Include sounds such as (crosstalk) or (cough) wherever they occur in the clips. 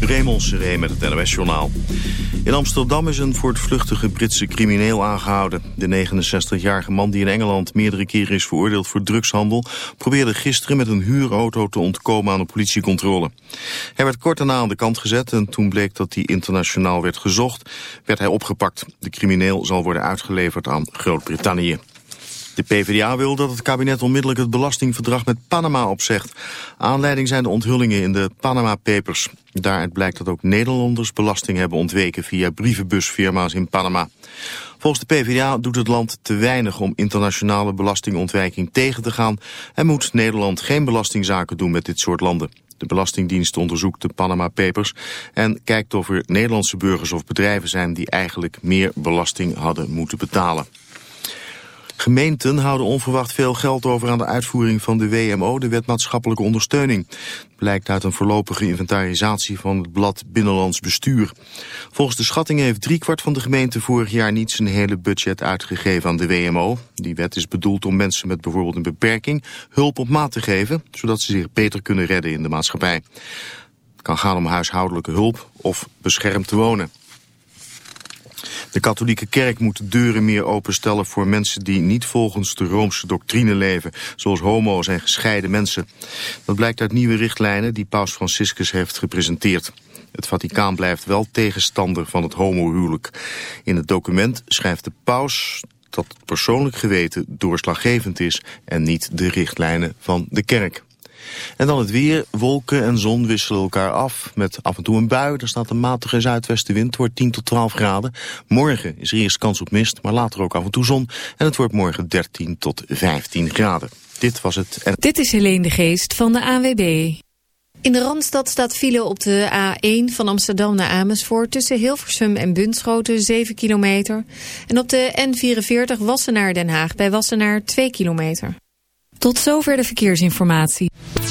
Raymond Seré met het NOS-journaal. In Amsterdam is een voortvluchtige Britse crimineel aangehouden. De 69-jarige man die in Engeland meerdere keren is veroordeeld voor drugshandel... probeerde gisteren met een huurauto te ontkomen aan de politiecontrole. Hij werd kort daarna aan de kant gezet en toen bleek dat hij internationaal werd gezocht... werd hij opgepakt. De crimineel zal worden uitgeleverd aan Groot-Brittannië. De PvdA wil dat het kabinet onmiddellijk het belastingverdrag met Panama opzegt. Aanleiding zijn de onthullingen in de Panama Papers. Daaruit blijkt dat ook Nederlanders belasting hebben ontweken via brievenbusfirma's in Panama. Volgens de PvdA doet het land te weinig om internationale belastingontwijking tegen te gaan... en moet Nederland geen belastingzaken doen met dit soort landen. De Belastingdienst onderzoekt de Panama Papers en kijkt of er Nederlandse burgers of bedrijven zijn die eigenlijk meer belasting hadden moeten betalen. Gemeenten houden onverwacht veel geld over aan de uitvoering van de WMO, de wet maatschappelijke ondersteuning. Blijkt uit een voorlopige inventarisatie van het blad Binnenlands Bestuur. Volgens de schatting heeft driekwart van de gemeenten vorig jaar niet zijn hele budget uitgegeven aan de WMO. Die wet is bedoeld om mensen met bijvoorbeeld een beperking hulp op maat te geven, zodat ze zich beter kunnen redden in de maatschappij. Het kan gaan om huishoudelijke hulp of beschermd wonen. De katholieke kerk moet de deuren meer openstellen voor mensen die niet volgens de Roomse doctrine leven, zoals homo's en gescheiden mensen. Dat blijkt uit nieuwe richtlijnen die paus Franciscus heeft gepresenteerd. Het Vaticaan blijft wel tegenstander van het homohuwelijk. In het document schrijft de paus dat het persoonlijk geweten doorslaggevend is en niet de richtlijnen van de kerk. En dan het weer. Wolken en zon wisselen elkaar af. Met af en toe een bui. Er staat een matige zuidwestenwind. Het wordt 10 tot 12 graden. Morgen is er eerst kans op mist. Maar later ook af en toe zon. En het wordt morgen 13 tot 15 graden. Dit was het. En... Dit is Helene de Geest van de AWB. In de Randstad staat file op de A1 van Amsterdam naar Amersfoort... tussen Hilversum en Bunschoten 7 kilometer. En op de N44 Wassenaar Den Haag bij Wassenaar 2 kilometer. Tot zover de verkeersinformatie.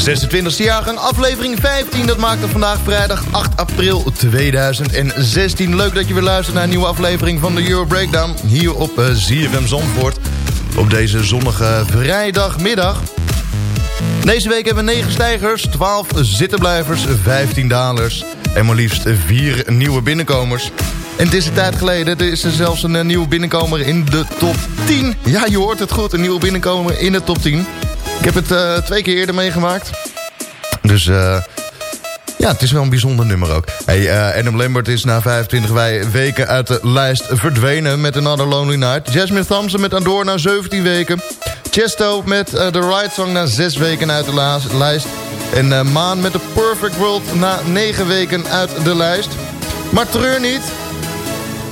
26e jaargang, aflevering 15. Dat maakt het vandaag vrijdag 8 april 2016. Leuk dat je weer luistert naar een nieuwe aflevering van de Euro Breakdown. Hier op uh, ZFM Zandvoort. Op deze zonnige vrijdagmiddag. Deze week hebben we 9 stijgers, 12 zittenblijvers, 15 dalers... en maar liefst 4 nieuwe binnenkomers. En het is een tijd geleden, er is er zelfs een nieuwe binnenkomer in de top 10. Ja, je hoort het goed, een nieuwe binnenkomer in de top 10. Ik heb het uh, twee keer eerder meegemaakt. Dus uh, ja, het is wel een bijzonder nummer ook. Hey, uh, Adam Lambert is na 25 weken uit de lijst verdwenen met Another Lonely Night. Jasmine Thompson met Andor na 17 weken. Chesto met The Right Song na 6 weken uit de lijst. En Maan met The Perfect World na 9 weken uit de lijst. Maar treur niet,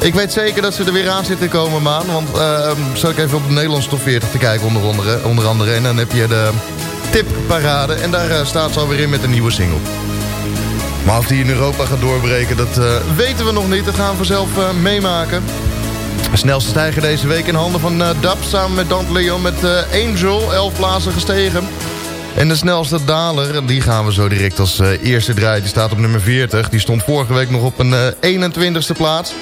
ik weet zeker dat ze er weer aan zitten komen, Maan. Want uh, zal ik even op de Nederlandse top 40 te kijken onder andere, onder andere. En dan heb je de tipparade. En daar uh, staat ze alweer in met een nieuwe single. Maar of die in Europa gaat doorbreken, dat uh, weten we nog niet. Dat gaan we vanzelf meemaken. De snelste stijger deze week in handen van Dab samen met Dante Leon met Angel. 11 plaatsen gestegen. En de snelste daler, die gaan we zo direct als eerste draaien. Die staat op nummer 40. Die stond vorige week nog op een 21ste plaats.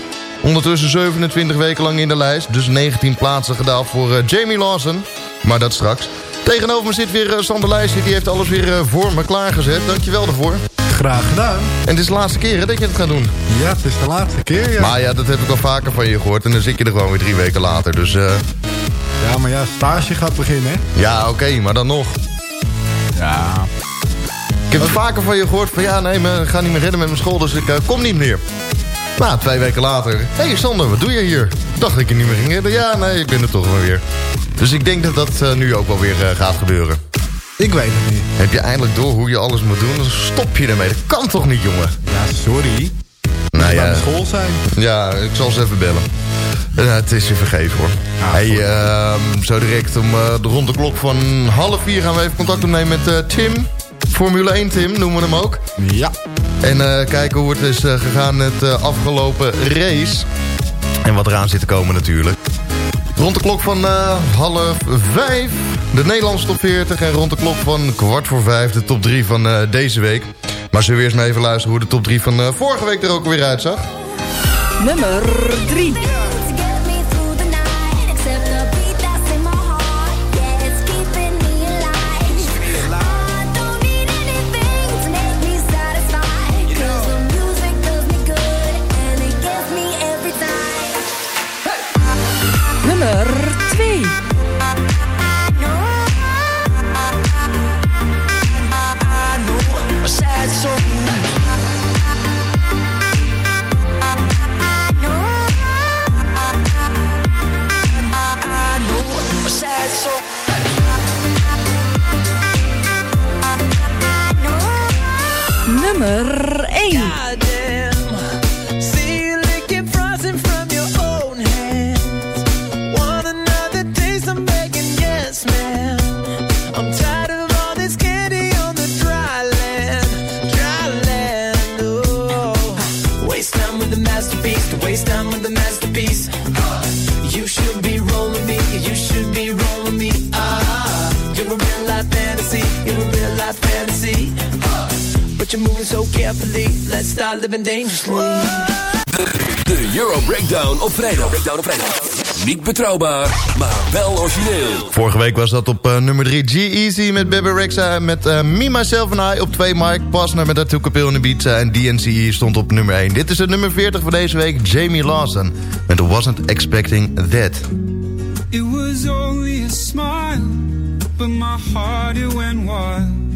Ondertussen 27 weken lang in de lijst. Dus 19 plaatsen gedaald voor uh, Jamie Lawson. Maar dat straks. Tegenover me zit weer uh, Sander Lijstje. Die heeft alles weer uh, voor me klaargezet. Dankjewel daarvoor. Graag gedaan. En het is de laatste keer hè, dat je het gaat doen. Ja, het is de laatste keer, ja. Maar ja, dat heb ik al vaker van je gehoord. En dan zit je er gewoon weer drie weken later. Dus, Ja, maar ja, stage gaat beginnen, hè? Ja, oké, maar dan nog. Ja. Ik heb vaker van je gehoord van... Ja, nee, ik ga niet meer redden met mijn school, dus ik kom niet meer. Nou, twee weken later. Hé hey Sander, wat doe je hier? Dacht ik je niet meer ging redden. Ja, nee, ik ben er toch wel weer. Dus ik denk dat dat uh, nu ook wel weer uh, gaat gebeuren. Ik weet het niet. Heb je eindelijk door hoe je alles moet doen? Dan stop je ermee. Dat kan toch niet, jongen? Ja, sorry. Nou ja. school zijn. Ja, ik zal ze even bellen. Uh, het is je vergeven hoor. Ah, hey, uh, zo direct om uh, de rond de klok van half vier gaan we even contact opnemen met Tim. Formule 1 Tim noemen we hem ook. Ja. En uh, kijken hoe het is uh, gegaan met de uh, afgelopen race. En wat eraan zit te komen natuurlijk. Rond de klok van half vijf de Nederlandse top 40. En rond de klok van kwart voor vijf de top 3 van deze week. Maar zullen we eerst maar even luisteren hoe de top 3 van vorige week er ook weer uitzag? Nummer 3. But you're moving so carefully, let's start living dangerously. De, de Euro Breakdown op vrijdag. Breakdown op vrijdag. Niet betrouwbaar, maar wel origineel. Vorige week was dat op uh, nummer 3 G-Easy met Bebe Rexha met uh, Me, Myself and I. Op 2 Mike Pasner met Atu Capil in de Beats en DNCE stond op nummer 1. Dit is het nummer 40 van deze week, Jamie Lawson met Wasn't Expecting That. It was only a smile, but my heart it went wild.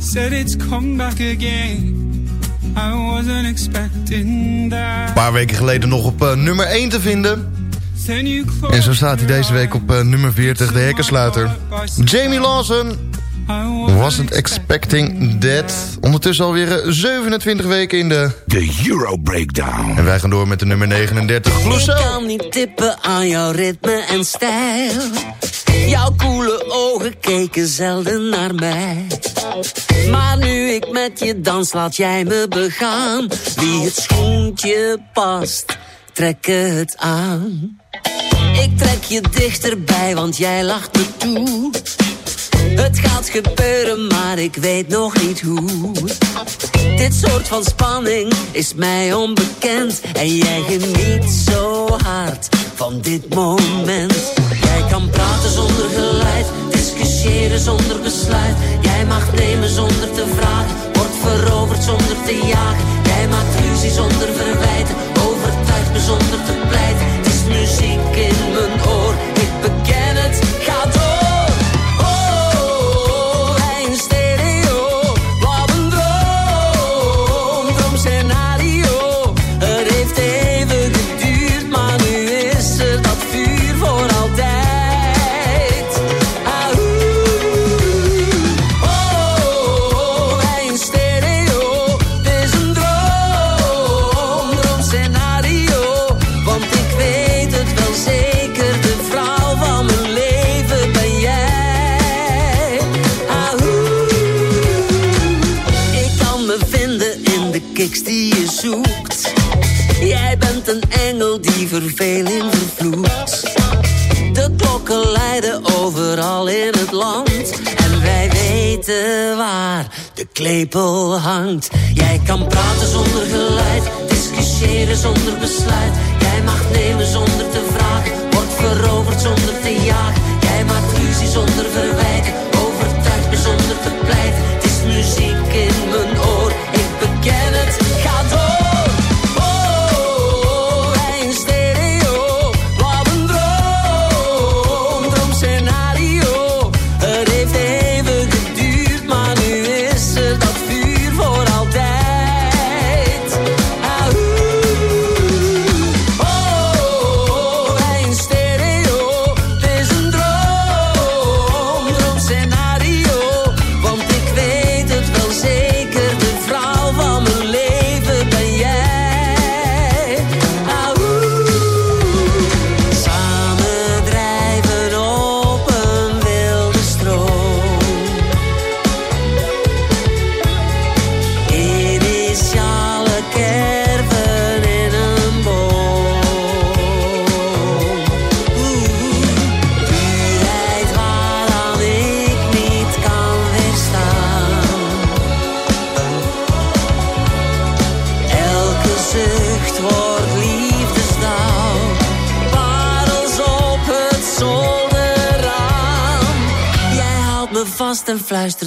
said it's come back again. I wasn't expecting that. Een paar weken geleden nog op uh, nummer 1 te vinden. En zo staat hij deze week op uh, nummer 40, de hekkensluiter. Jamie Lawson. Wasn't expecting that. Ondertussen alweer 27 weken in de... De Euro Breakdown. En wij gaan door met de nummer 39. Clouseau. Ik kan niet tippen aan jouw ritme en stijl. Jouw koele ogen keken zelden naar mij. Maar nu ik met je dans, laat jij me begaan. Wie het schoentje past, trek het aan. Ik trek je dichterbij, want jij lacht me toe. Het gaat gebeuren, maar ik weet nog niet hoe. Dit soort van spanning is mij onbekend. En jij geniet zo hard van dit moment. Praten zonder geluid, discussiëren zonder besluit. Jij mag nemen zonder te vragen, wordt veroverd zonder te jagen. Jij maakt ruzie zonder verwijten, overtuigt me zonder te pleiten. Het is muziek in mijn oor, ik verveling vervloekt. De klokken luiden overal in het land. En wij weten waar de klepel hangt. Jij kan praten zonder geluid, discussiëren zonder besluit. Jij mag nemen zonder te vragen, wordt veroverd zonder te jagen. Jij maakt ruzie zonder verwijten,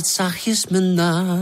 fluistert zachtjes mijn naam.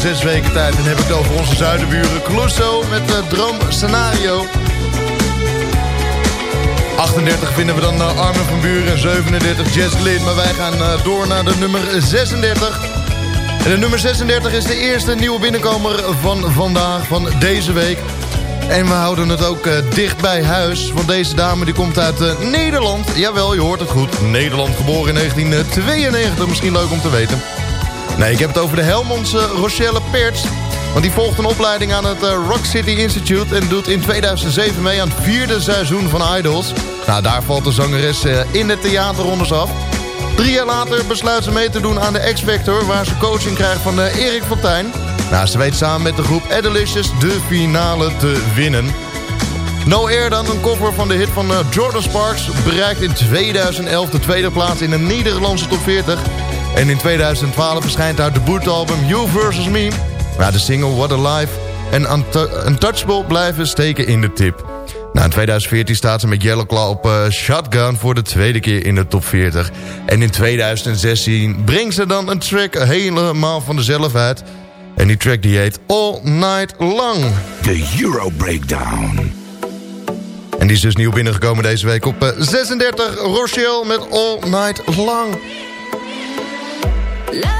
6 weken tijd. En heb ik het over onze zuidenburen Clouseau met uh, Droom Scenario. 38 vinden we dan uh, Armin van Buren en 37 Jess Glynn. Maar wij gaan uh, door naar de nummer 36. En de nummer 36 is de eerste nieuwe binnenkomer van vandaag, van deze week. En we houden het ook dicht bij huis. Want deze dame die komt uit Nederland. Jawel, je hoort het goed. Nederland, geboren in 1992. Misschien leuk om te weten. Nee, ik heb het over de Helmondse Rochelle Perts. Want die volgt een opleiding aan het uh, Rock City Institute... en doet in 2007 mee aan het vierde seizoen van Idols. Nou, daar valt de zangeres in de theaterrondes af. Drie jaar later besluit ze mee te doen aan de X-Factor... waar ze coaching krijgt van Erik Fontijn. Nou, ze weet samen met de groep Adelicious de finale te winnen. No Air dan, een cover van de hit van Jordan Sparks... bereikt in 2011 de tweede plaats in de Nederlandse top 40. En in 2012 verschijnt haar debuutalbum You Versus Me. Ja, de single What a Life en Untouchable blijven steken in de tip. Nou, in 2014 staat ze met Yellow Claw op uh, Shotgun voor de tweede keer in de top 40. En in 2016 brengt ze dan een track helemaal van dezelfde uit... En die track die heet All Night Long. De Euro Breakdown. En die is dus nieuw binnengekomen deze week op uh, 36. Rochelle met All Night Long. Love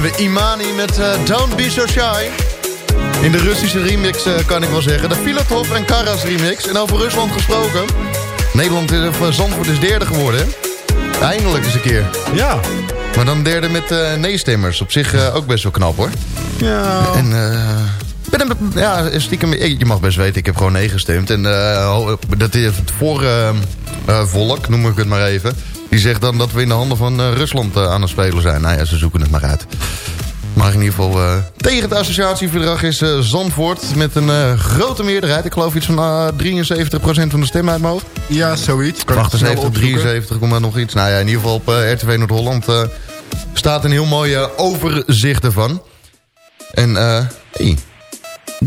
vinden we Imani met eh, Don't Be So Shy. In de Russische remix eh, kan ik wel zeggen. De Filatov en Karas remix. En over Rusland gesproken. Nederland is, of, eh, Zandvoort is derde geworden. hè? Eindelijk eens een keer. Ja. Maar dan derde met nee-stemmers. Op zich ook best wel knap hoor. Ja. En ben ja, stiekem, je mag best weten, ik heb gewoon nee gestemd. En dat is het voor volk, noem ik het maar even. Die zegt dan dat we in de handen van eh, Rusland eh, aan het spelen zijn. Nou ja, ze zoeken het maar uit. Maar in ieder geval eh, tegen het associatieverdrag is eh, Zandvoort met een grote meerderheid. Ik geloof iets van eh 73% van de stemmen uit mijn hoofd. Ja, zoiets. Kan ik snel 78, opzoeken. 73, kom maar nog iets. Nou ja, in ieder geval op RTV Noord-Holland staat een heel mooi overzicht ervan. En eh hey, 73%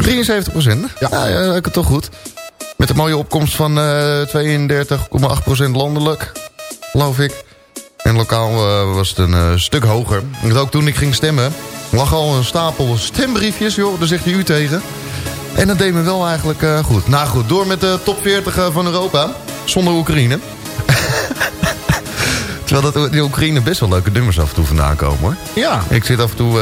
73 procent. Ja, ja, ja, ik het toch goed. Met een mooie opkomst van eh 32,8% landelijk, geloof ik. En lokaal eh, was het een eh, stuk hoger. En ook toen ik ging stemmen, lag al een stapel stembriefjes. Joh, daar zegt u tegen. En dat deed me wel eigenlijk eh, goed. Nou goed, door met de top 40 eh, van Europa. Zonder Oekraïne. (laughs) Terwijl dat in Oekraïne best wel leuke nummers af en toe vandaan komen hoor. Ja. Ik zit af en toe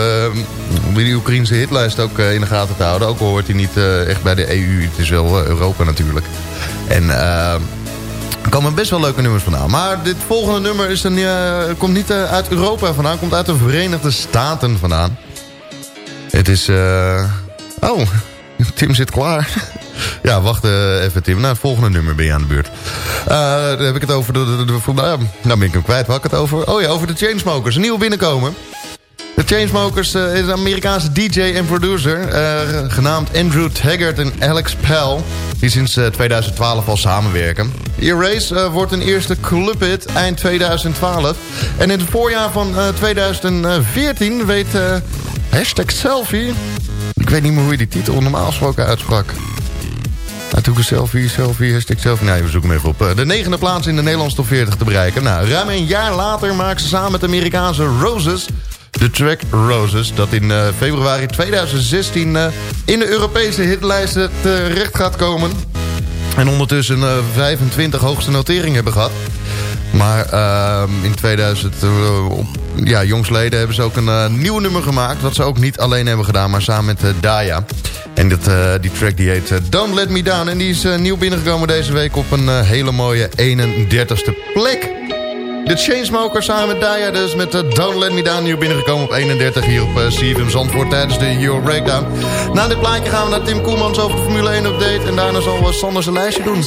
om die Oekraïnse hitlijst ook eh, in de gaten te houden. Ook al hoort hij niet eh, echt bij de EU. Het is wel eh, Europa natuurlijk. En eh, er komen best wel leuke nummers vandaan. Maar dit volgende nummer is een, komt niet uit Europa vandaan. Komt uit de Verenigde Staten vandaan. Het is... eh, Oh, Tim zit klaar. ja, wacht eh, even Tim. Nou, het volgende nummer ben je aan de beurt. Eh, dan heb ik het over de... de, nou, nou ben ik hem kwijt. Waar ik het over? Oh ja, over de Chainsmokers. Een nieuwe binnenkomen. De Chainsmokers eh, is een Amerikaanse DJ en producer. genaamd Andrew Taggart en Alex Pell. Die sinds eh, 2012 al samenwerken. Erase wordt een eerste clubhit eind 2012. En in het voorjaar van eh, 2014 weet... hashtag selfie... Ik weet niet meer hoe je die titel normaal gesproken uitsprak. Took een selfie, selfie, hashtag selfie. Nee, we zoeken hem even op. Eh, De negende plaats in de Nederlandse top 40 te bereiken. Nou, ruim een jaar later maken ze samen met de Amerikaanse Roses... de track Roses, dat in eh, februari 2016... eh, in de Europese hitlijsten terecht gaat komen. En ondertussen eh, 25 hoogste noteringen hebben gehad. Maar ehm, in 2000, eh, ja, jongsleden hebben ze ook een eh, nieuw nummer gemaakt. Wat ze ook niet alleen hebben gedaan, maar samen met eh, Daya. En dat, die track die heet Don't Let Me Down. En die is nieuw binnengekomen deze week op een hele mooie 31ste plek. De Chainsmokers samen met Daya dus met Don't Let Me Down. Nieuw binnengekomen op 31 hier op uh, CFM Zandvoort tijdens de Euro Breakdown. Na dit plaatje gaan we naar Tim Koelmans over de Formule 1 update. En daarna zal uh, Sander zijn lijstje doen.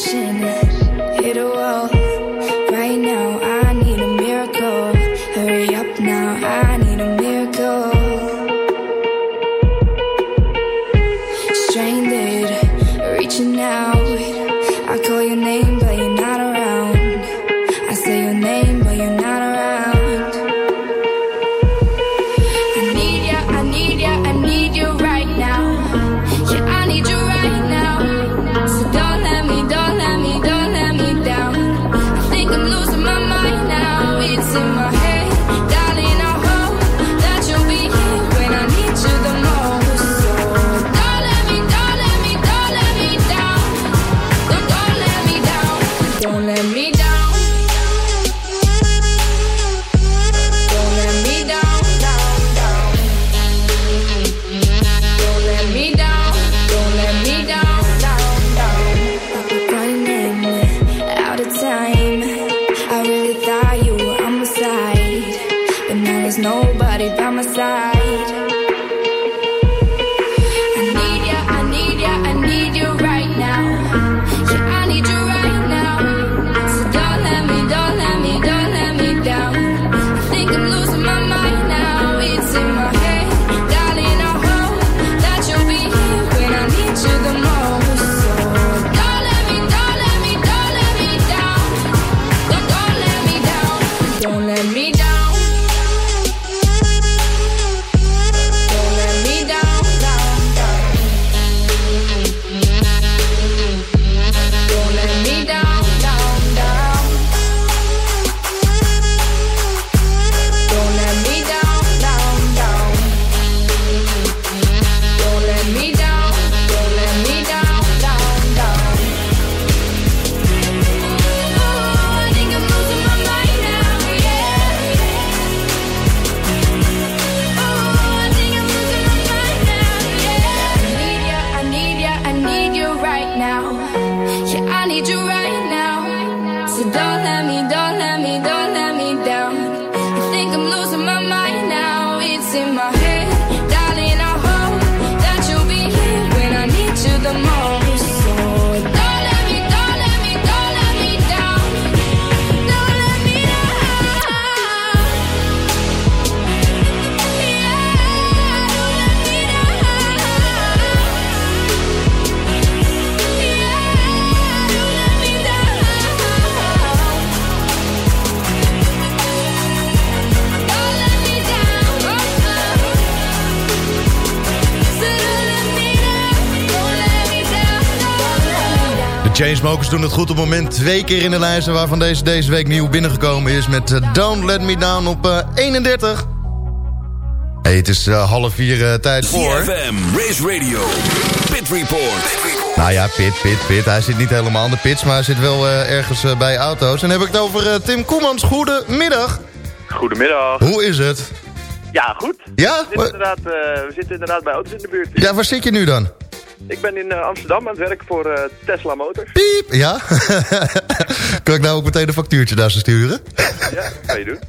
Chainsmokers doen het goed op het moment. Twee keer in de lijsten waarvan deze deze week nieuw binnengekomen is... met eh, Don't Let Me Down op eh, 31. Hey, het is eh, half vier eh, tijd voor... CFM, Race Radio, Pit Report. Nou ja, Pit, Pit, Pit. Hij zit niet helemaal aan de pits, maar hij zit wel eh, ergens eh, bij auto's. En dan heb ik het over eh, Tim Koemans. Goedemiddag. Goedemiddag. Hoe is het? Ja, goed. Ja? We zitten, inderdaad, eh, we zitten inderdaad bij auto's in de buurt. Ja, waar zit je nu dan? Ik ben in eh, Amsterdam aan het werk voor eh, Tesla Motors. Piep, ja? (laughs) kan ik nou ook meteen een factuurtje daar zo sturen? Ja, kan je doen.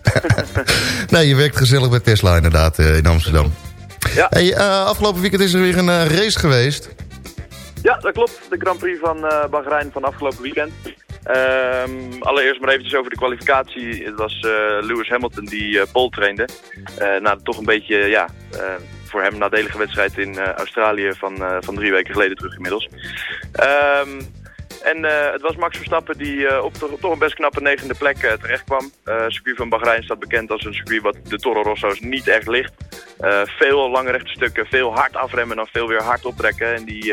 (laughs) nee, je werkt gezellig bij Tesla inderdaad eh, in Amsterdam. Ja. Hey, afgelopen weekend is er weer een race geweest. Ja, dat klopt. De Grand Prix van Bahrein van afgelopen weekend. Ehm, allereerst maar eventjes over de kwalificatie. Het was Lewis Hamilton die eh pole trainde. Eh na toch een beetje, ja, voor hem nadelige wedstrijd in eh, Australië van, eh, van drie weken geleden terug inmiddels. Ehm, en eh, het was Max Verstappen die op toch, een best knappe negende plek eh, terecht kwam. Circuit van Bahrein staat bekend als een circuit wat de Toro Rosso's niet echt ligt. Veel lange rechte stukken, veel hard afremmen en dan veel weer hard optrekken. En die,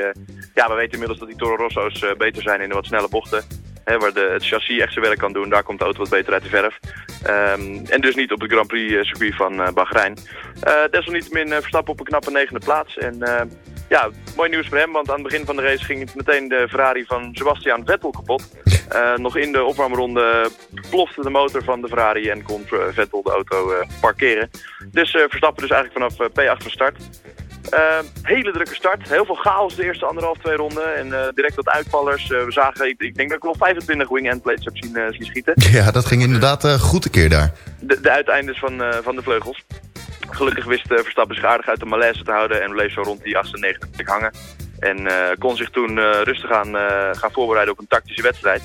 ja, we weten inmiddels dat die Toro Rosso's beter zijn in de wat snelle bochten. Waar de, het chassis echt zijn werk kan doen, daar komt de auto wat beter uit de verf. Ehm, en dus niet op het Grand Prix eh, circuit van eh, Bahrein. Eh, desalniettemin Verstappen op een knappe negende plaats. En ja, mooi nieuws voor hem, want aan het begin van de race ging meteen de Ferrari van Sebastian Vettel kapot. Nog in de opwarmronde plofte de motor van de Ferrari en kon Vettel de auto parkeren. Dus eh, Verstappen dus eigenlijk vanaf eh, P8 van start. Eh, hele drukke start. Heel veel chaos de eerste anderhalf, twee ronden. En eh, direct wat uitvallers. Eh, we zagen, ik, ik denk dat ik wel 25 wing-end plates heb zien, eh, zien schieten. Ja, dat ging inderdaad goed een keer daar. De, de uiteindes van, van de vleugels. Gelukkig wist Verstappen zich aardig uit de malaise te houden en bleef zo rond die 98 hangen. En kon zich toen rustig aan gaan, gaan voorbereiden op een tactische wedstrijd.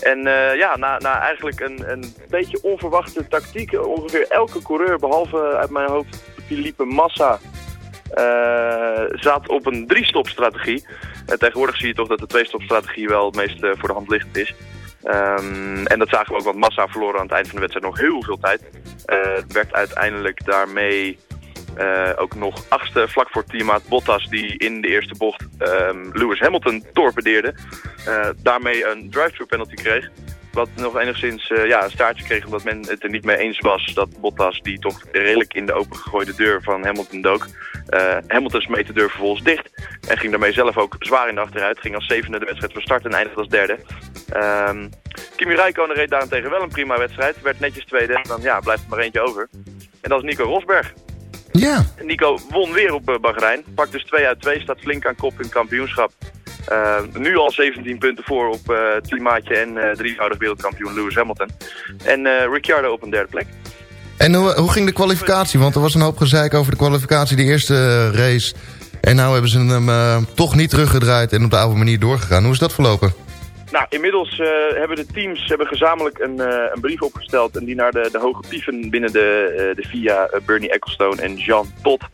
En ja, na, na eigenlijk een, een beetje onverwachte tactiek, ongeveer elke coureur, behalve uit mijn hoofd Philippe Massa, zat op een drie-stop-strategie. Eh, tegenwoordig zie je toch dat de twee-stop-strategie wel het meest eh, voor de hand liggend is. Ehm, en dat zagen we ook, want Massa verloren aan het eind van de wedstrijd nog heel veel tijd. Eh, Het werd uiteindelijk daarmee eh, ook nog achtste vlak voor teammaat Bottas die in de eerste bocht ehm, Lewis Hamilton torpedeerde. Eh, daarmee een drive-thru penalty kreeg. Wat nog enigszins eh, ja, een staartje kreeg omdat men het er niet mee eens was dat Bottas die toch redelijk in de opengegooide deur van Hamilton dook. Eh, Hamilton smeet de deur vervolgens dicht en ging daarmee zelf ook zwaar in de achteruit. Ging als zevende de wedstrijd van start en eindigde als derde. Ehm, Kimi Räikkönen reed daarentegen wel een prima wedstrijd. Werd netjes tweede en dan ja, blijft er maar eentje over. En dat is Nico Rosberg. Ja. Nico won weer op eh, Bahrein. Pakt dus 2 uit 2, staat flink aan kop in kampioenschap. Eh, nu al 17 punten voor op uh, teammaatje en uh, drievoudig wereldkampioen Lewis Hamilton. En Ricciardo op een derde plek. En hoe, hoe ging de kwalificatie? Want er was een hoop gezeik over de kwalificatie, de eerste race. En nou hebben ze hem toch niet teruggedraaid en op de oude manier doorgegaan. Hoe is dat verlopen? Nou, inmiddels uh, hebben de teams hebben gezamenlijk een, uh, een, brief opgesteld... en die naar de, de hoge pieven binnen de, uh, de FIA, Bernie Ecclestone en Jean Todt,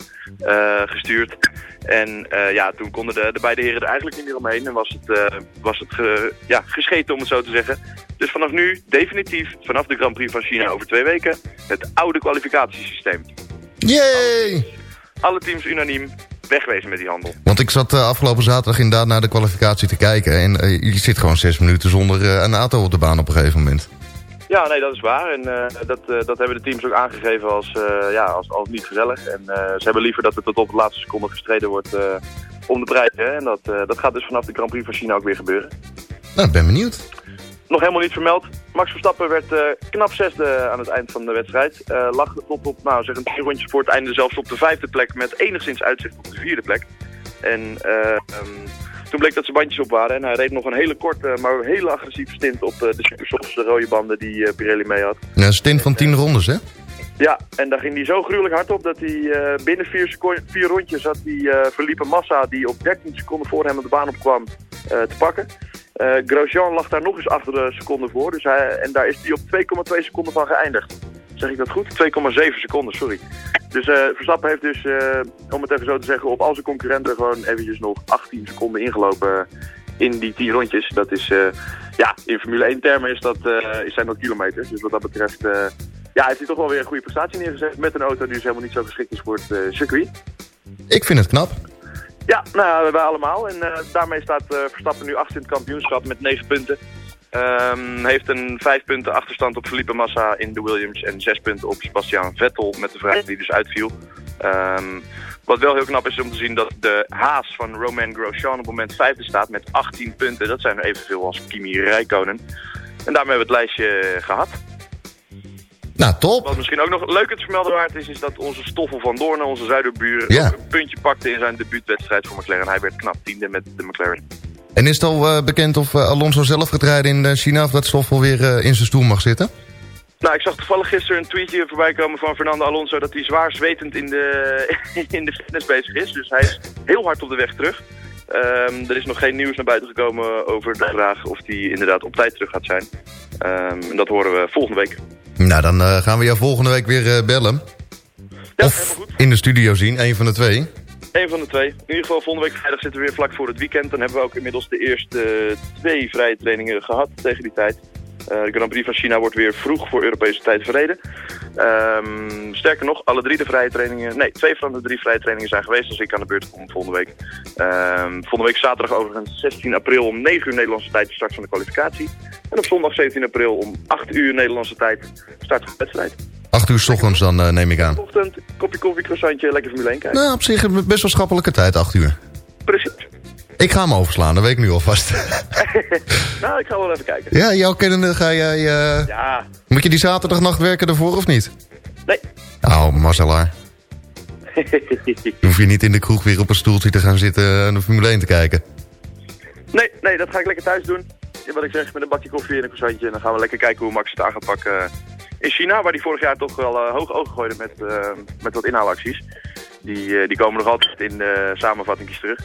gestuurd. En ja, toen konden de, de, beide heren er eigenlijk niet meer omheen... en was het, was het ge, ja, gescheten, om het zo te zeggen. Dus vanaf nu, definitief, vanaf de Grand Prix van China over twee weken... het oude kwalificatiesysteem. Yay! Alle teams unaniem, wegwezen met die handel. Want ik zat uh, afgelopen zaterdag inderdaad naar de kwalificatie te kijken. En uh, je zit gewoon zes minuten zonder uh, een auto op de baan op een gegeven moment. Ja, nee, dat is waar. En dat, dat hebben de teams ook aangegeven als, ja, als, als niet gezellig. En ze hebben liever dat het tot op de laatste seconde gestreden wordt om de prijs. Hè? En dat, dat gaat dus vanaf de Grand Prix van China ook weer gebeuren. Nou, ik ben benieuwd. Nog helemaal niet vermeld. Max Verstappen werd uh, knap zesde aan het eind van de wedstrijd. Uh, lag tot op, nou zeg een paar rondjes voor het einde zelfs op de vijfde plek met enigszins uitzicht op de vierde plek. En uh, um, toen bleek dat ze bandjes op waren en hij reed nog een hele korte, maar hele agressieve stint op de Supersofts, de rode banden die Pirelli mee had. Ja, een stint van tien rondes hè? Ja, en daar ging hij zo gruwelijk hard op dat hij binnen vier, vier rondjes had die verliepen massa die op 13 seconden voor hem op de baan opkwam te pakken. Uh, Grosjean lag daar nog eens achter de seconden voor. Dus hij, en daar is hij op 2,2 seconden van geëindigd. Zeg ik dat goed? 2,7 seconden, sorry. Dus uh, Verstappen heeft dus, uh, om het even zo te zeggen, op al zijn concurrenten gewoon eventjes nog 18 seconden ingelopen in die 10 rondjes. Dat is, ja, in Formule 1 termen is dat, zijn dat kilometers. Dus wat dat betreft, ja, heeft hij toch wel weer een goede prestatie neergezet met een auto die dus helemaal niet zo geschikt is voor het circuit. Ik vind het knap. Ja, nou, wij allemaal. En uh, daarmee staat uh, Verstappen nu achter in het kampioenschap met 9 punten. Um, heeft een 5 punten achterstand op Felipe Massa in de Williams en 6 punten op Sebastian Vettel met de vraag die dus uitviel. Um, wat wel heel knap is om te zien dat de haas van Romain Grosjean op het moment vijfde staat met 18 punten. Dat zijn er evenveel als Kimi Räikkönen. En daarmee hebben we het lijstje gehad. Nou, top. Wat misschien ook nog leuk te vermelden waard is, is dat onze Stoffel van Doorn, onze zuiderbuur, ja. een puntje pakte in zijn debuutwedstrijd voor McLaren. Hij werd knap tiende met de McLaren. En is het al uh, bekend of uh, Alonso zelf gaat rijden in China of dat Stoffel weer uh, in zijn stoel mag zitten? Nou, ik zag toevallig gisteren een tweetje voorbij komen van Fernando Alonso dat hij zwaar zwetend in de, (laughs) in de fitness bezig is. Dus hij is heel hard op de weg terug. Um, er is nog geen nieuws naar buiten gekomen over de vraag of hij inderdaad op tijd terug gaat zijn. Um, en dat horen we volgende week. Nou, dan uh, gaan we jou volgende week weer uh, bellen. Ja, of in de studio zien, een van de twee. Eén van de twee. In ieder geval, volgende week vrijdag zitten we weer vlak voor het weekend. Dan hebben we ook inmiddels de eerste twee vrije trainingen gehad tegen die tijd. Uh, de Grand Prix van China wordt weer vroeg voor Europese tijd verreden. Um, sterker nog, alle drie de vrije trainingen... Nee, twee van de drie vrije trainingen zijn geweest als ik aan de beurt kom volgende week. Um, volgende week zaterdag overigens 16 april om 9 uur Nederlandse tijd de start van de kwalificatie. En op zondag 17 april om 8 uur Nederlandse tijd start van de wedstrijd. 8 uur s ochtends dan uh, neem ik aan. Ochtend, kopje koffie, croissantje, lekker Formule 1 kijken. Nou, op zich best wel schappelijke tijd, 8 uur. Precies. Ik ga hem overslaan, dat weet ik nu alvast. (laughs) nou, ik ga wel even kijken. ja, jouw kennende ga jij... eh, Ja, Moet je die zaterdagnacht werken ervoor of niet? nee. Oh, Marcelaar. (laughs) Hoef je niet in de kroeg weer op een stoeltje te gaan zitten en de Formule 1 te kijken. nee, nee, dat ga ik lekker thuis doen. Wat ik zeg, met een bakje koffie en een croissantje. En dan gaan we lekker kijken hoe Max het aan gaat pakken eh, in China. Waar hij vorig jaar toch wel eh, hoog ogen gooide met, met wat inhaalacties. Die, die komen nog altijd in de samenvattingjes terug.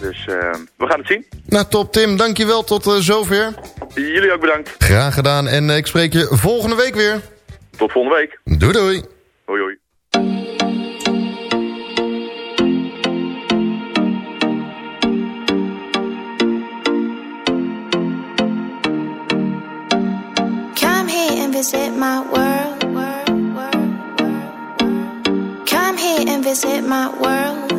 Dus eh, we gaan het zien. Nou, top Tim, dankjewel tot eh, zover. Jullie ook bedankt. Graag gedaan en eh, ik spreek je volgende week weer. Tot volgende week. Doei doei. Hoi hoi. Come here and visit my world. Come here and visit my world.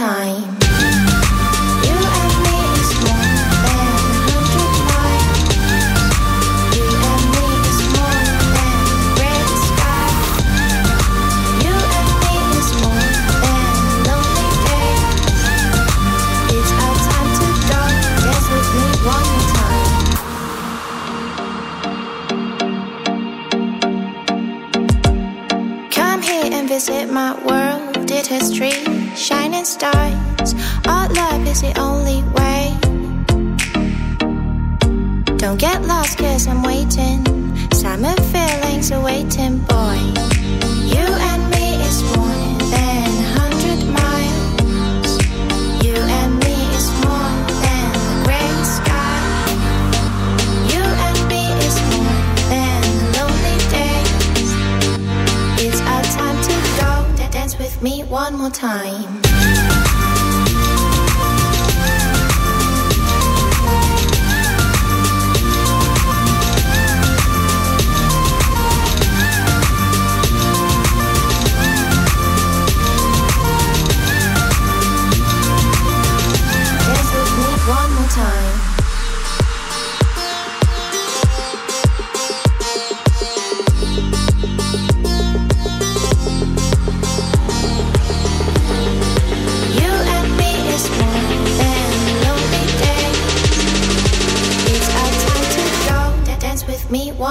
time.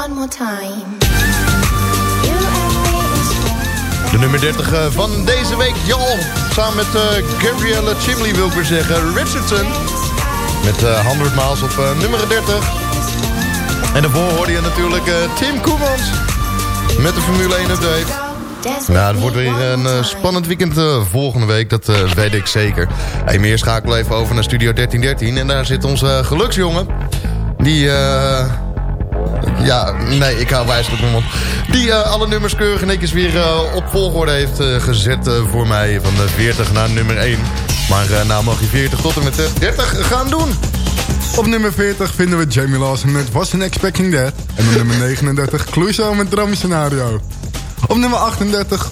One more time. De nummer 30 eh, van deze week, Jol. Samen met eh, Gabrielle Chimley wil ik weer zeggen. Richardson. Met eh 100 miles op eh, nummer 30. En daarvoor hoorde je natuurlijk eh, Tim Koemans. Met de Formule 1 update. Nou, het wordt weer een eh, spannend weekend eh, volgende week. Dat eh, weet ik zeker. Hey, meer schakelen even over naar Studio 1313. En daar zit onze eh, geluksjongen. Die... ja, nee, ik hou wijselijk mijn mond. Die eh, alle nummers keurig netjes weer eh, op volgorde heeft eh, gezet voor mij. Van de 40 naar nummer 1. Maar nou mag je 40 tot en met de 30 gaan doen. Op nummer 40 vinden we Jamie Lawson met Wasn't Expecting That. En op nummer 39 Clueso met Drama Scenario. Op nummer 38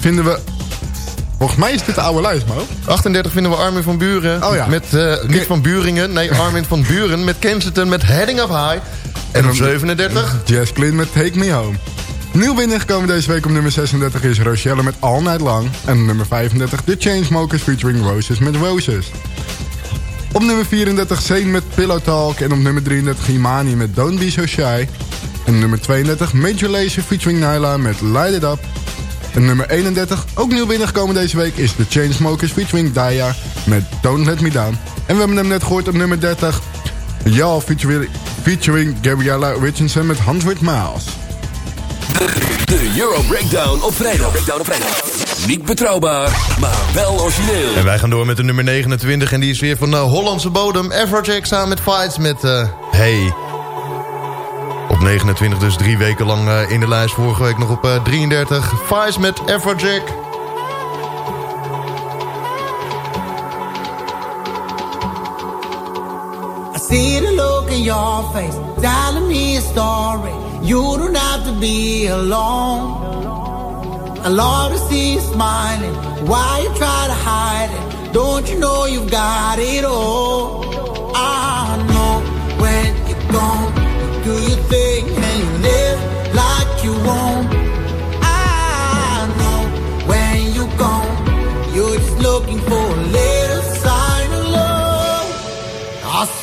vinden we... Volgens mij is dit de oude lijst, Mo. 38 vinden we Armin van Buren. Oh ja. Met, eh, niet van Buringen, nee, Armin van Buren met Kensington met Heading Up High. En op 37... Jazz Clean met Take Me Home. Nieuw binnengekomen deze week op nummer 36 is Rochelle met All Night Long. En op nummer 35 The Chainsmokers featuring Roses met Roses. Op nummer 34 Zane met Pillow Talk. En op nummer 33 Imani met Don't Be So Shy. En nummer 32 Major Lazer featuring Nyla met Light It Up. En nummer 31, ook nieuw binnengekomen deze week, is The Chainsmokers featuring Daya met Don't Let Me Down. En we hebben hem net gehoord op nummer 30. Ja, featuring, featuring Gabriella Richardson met 100 Miles. De Euro Breakdown op vrijdag. Breakdown op vrijdag. Niet betrouwbaar, maar wel origineel. En wij gaan door met de nummer 29 en die is weer van de Hollandse bodem. Afrojack samen met Fights met eh, Hey. Op 29 dus drie weken lang eh, in de lijst. Vorige week nog op eh, 33. Fights met Afrojack. In your face, telling me a story. You don't have to be alone. I love to see you smiling. Why you try to hide it? Don't you know you've got it all? I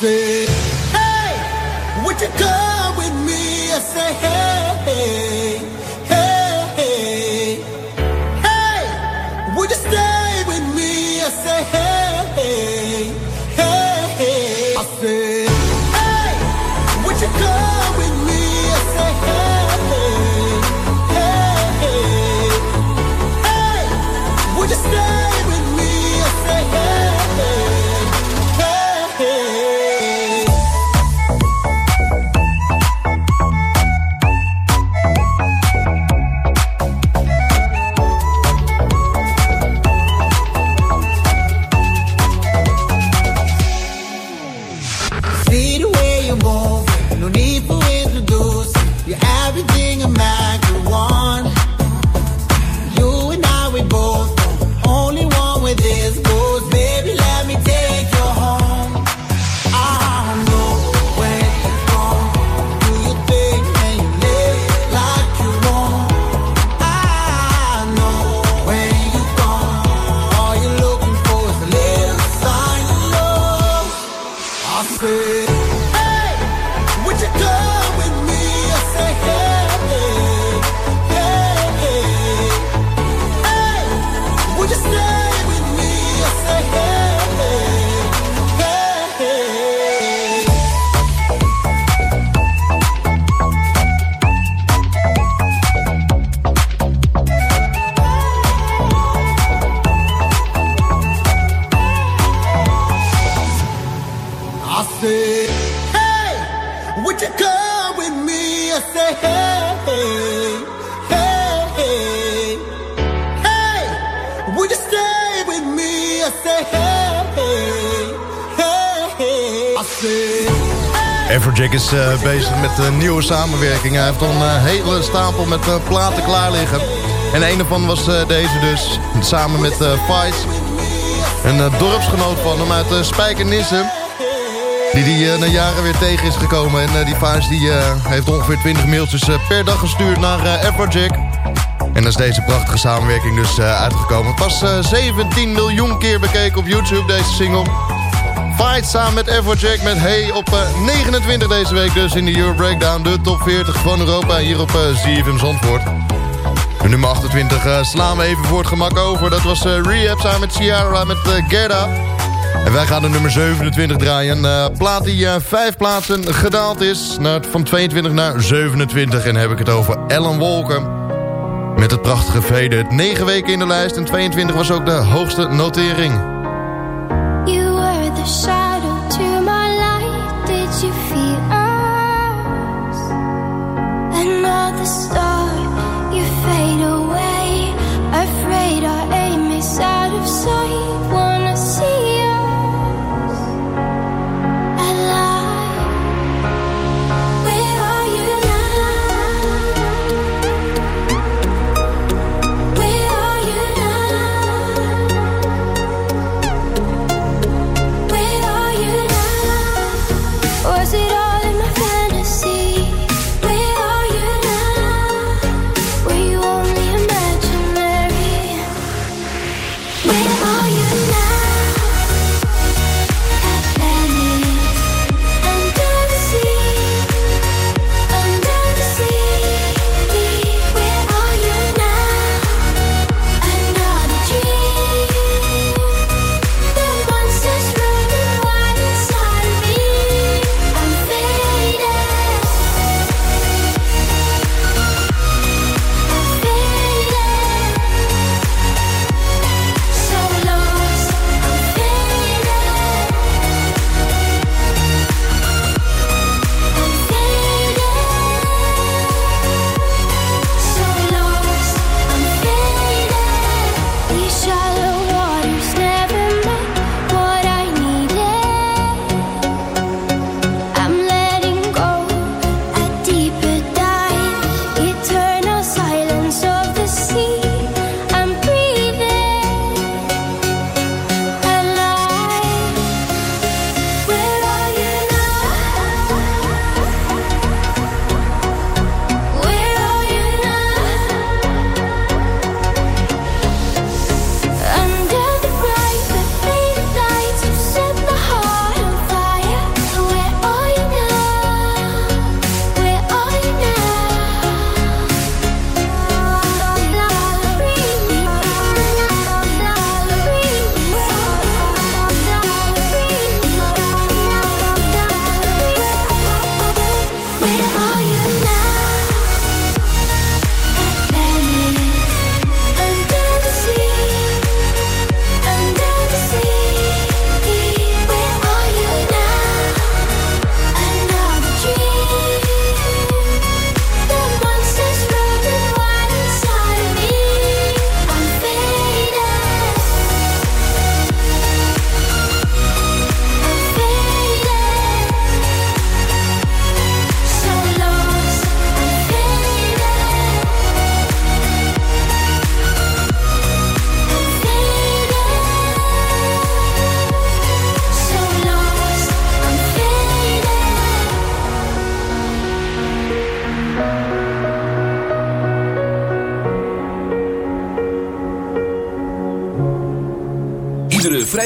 say, hey, would you come with me? I say, hey, I said, Everjack is eh, bezig met een nieuwe samenwerking. Hij heeft al een eh, hele stapel met eh, platen klaar liggen. En een daarvan was eh, deze dus. Samen met eh Vice. Een eh, dorpsgenoot van hem uit uh, Spijkenisse. Die die eh, na jaren weer tegen is gekomen. En eh, die Vice die, eh, heeft ongeveer 20 mailtjes eh, per dag gestuurd naar eh Everjack. En dan is deze prachtige samenwerking dus eh, uitgekomen. Pas eh, 17 miljoen keer bekeken op YouTube deze single. Samen met Everjack met Hey op eh, 29 deze week dus in de Euro Breakdown. De top 40 van Europa hier op ZFM Zandvoort. De nummer 28 eh, slaan we even voor het gemak over. Dat was eh, Rehab samen met Ciara met eh, Gerda. En wij gaan de nummer 27 draaien. Een eh, plaat die eh, vijf plaatsen gedaald is. Naar, van 22 naar 27. En heb ik het over Ellen Walker. Met het prachtige Vede. Het 9 weken in de lijst. En 22 was ook de hoogste notering.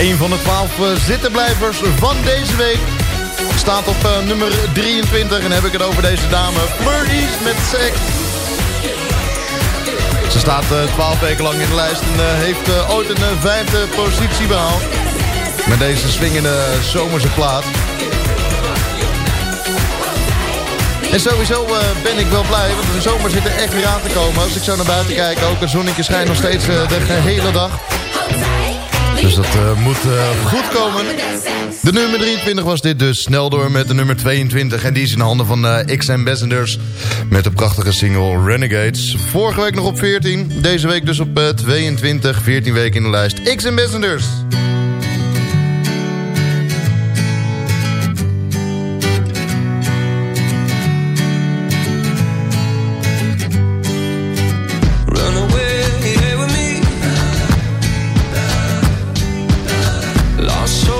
Een van de twaalf eh, zittenblijvers van deze week staat op eh, nummer 23. En heb ik het over deze dame, Fleur met Sex. Ze staat eh, uh, 12 weken lang in de lijst en heeft ooit een vijfde positie behaald. Met deze swingende zomerse plaat. En sowieso ben ik wel blij, want de zomer zit er echt weer aan te komen. Als ik zo naar buiten kijk, ook het zonnetje schijnt nog steeds de hele dag. Dus dat eh, moet uh, goed komen. De nummer 23 was dit dus. Snel door met de nummer 22. En die is in de handen van eh, uh, X-Ambassadors. Met de prachtige single Renegades. Vorige week nog op 14. Deze week dus op 22. 14 weken in de lijst. X-Ambassadors. lost so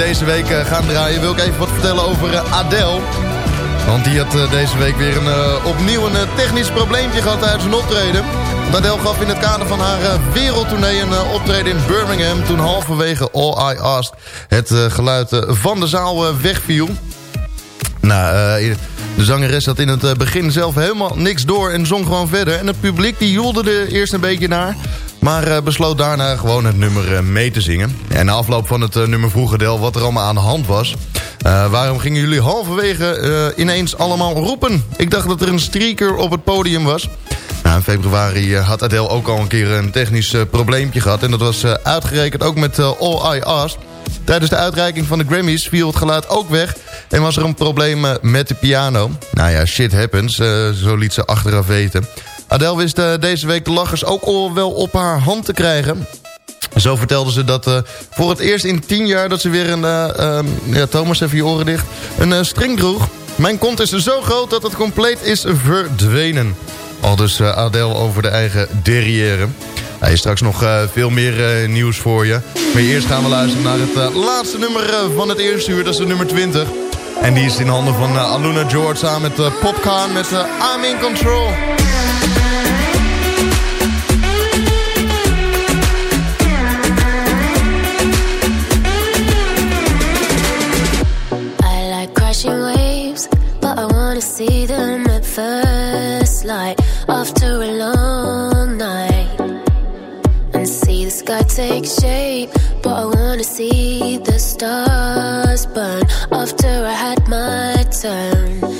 deze week gaan draaien... wil ik even wat vertellen over Adele. Want die had deze week weer een, opnieuw een technisch probleempje gehad uit zijn optreden. Adele gaf in het kader van haar wereldtournee een optreden in Birmingham... toen halverwege All I Asked het geluid van de zaal wegviel. Nou, de zangeres had in het begin zelf helemaal niks door en zong gewoon verder. En het publiek die joelde er eerst een beetje naar... Maar besloot daarna gewoon het nummer mee te zingen. En na afloop van het nummer vroeg Adele wat er allemaal aan de hand was. Waarom gingen jullie halverwege ineens allemaal roepen? Ik dacht dat er een streaker op het podium was. Nou, in februari had Adele ook al een keer een technisch probleempje gehad. En dat was uitgerekend ook met All I Asked. Tijdens de uitreiking van de Grammys viel het geluid ook weg... en was er een probleem met de piano. Nou ja, shit happens, zo liet ze achteraf weten. Adele wist uh, deze week de lachers ook wel op haar hand te krijgen. Zo vertelde ze dat uh, voor het eerst in tien jaar dat ze weer een... Uh, ja, Thomas, even je oren dicht. Een string droeg. Mijn kont is zo groot dat het compleet is verdwenen. Al dus Adele over de eigen derrière. Hij is straks nog veel meer nieuws voor je. Maar eerst gaan we luisteren naar het laatste nummer van het eerste uur. Dat is de nummer 20. En die is in handen van Aluna George samen met Popcorn met I'm in Control. See them at first light after a long night and see the sky take shape. But I wanna see the stars burn after I had my turn.